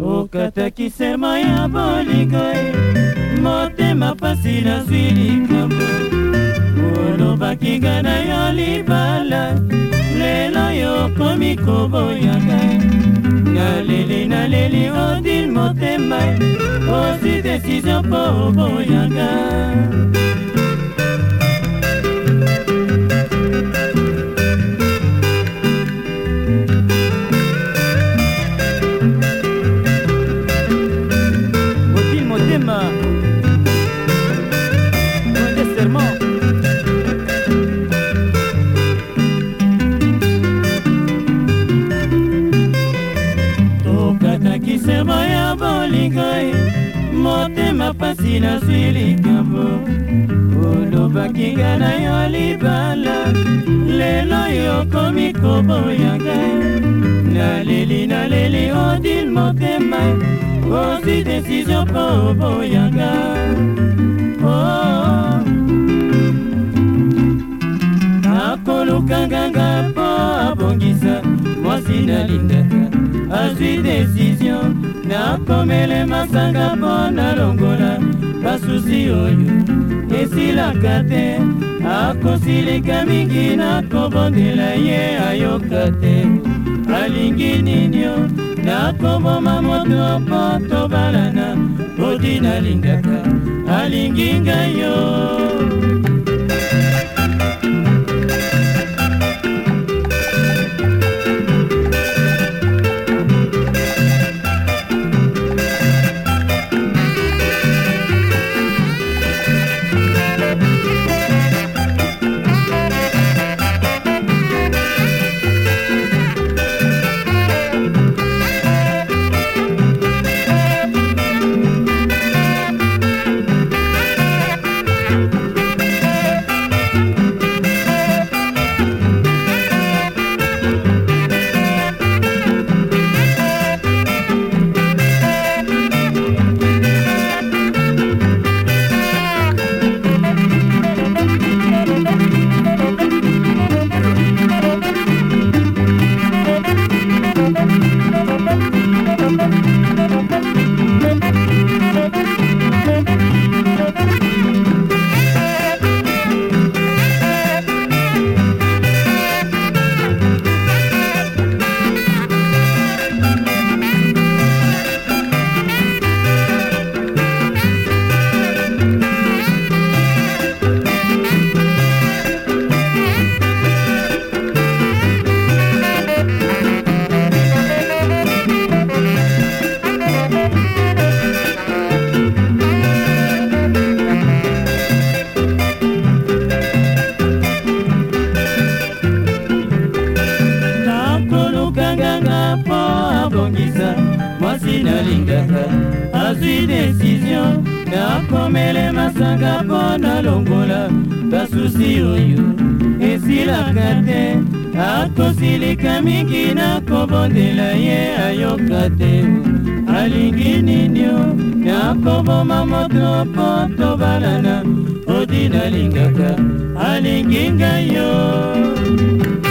tokatakisema ya bolingo e. motema pasi nazwi likambo olobakinga na yo libala lelo yo okomi koboyanga naleli naleli odil motema osi desizio mpo oboyanga kolinga ye motema pasi nazwi likambo olobaki nga na yo libala lelo yo okomi koboya ngai naleli naleli odil motema osi desizio mpo oboya ngai akolukanganga mpo abongisa mwasi nalindaka azwi desizio nakomele masanga mpo nalongola basusi oyo esilaka te akosilika mingi nakobondela ye ayoka te alingi ninio nakoboma moto mpo tobalana poti nalingaka alingi ngai yo kobongisa mwasi nalingaka azwi desizio nakomele masanga mpo nalongola basusi oyo esilaka te akosilika mingi nakobondela ye ayoka te alingi ninio nakoboma moto mpo tobalana odi nalingaka alingi ngai yo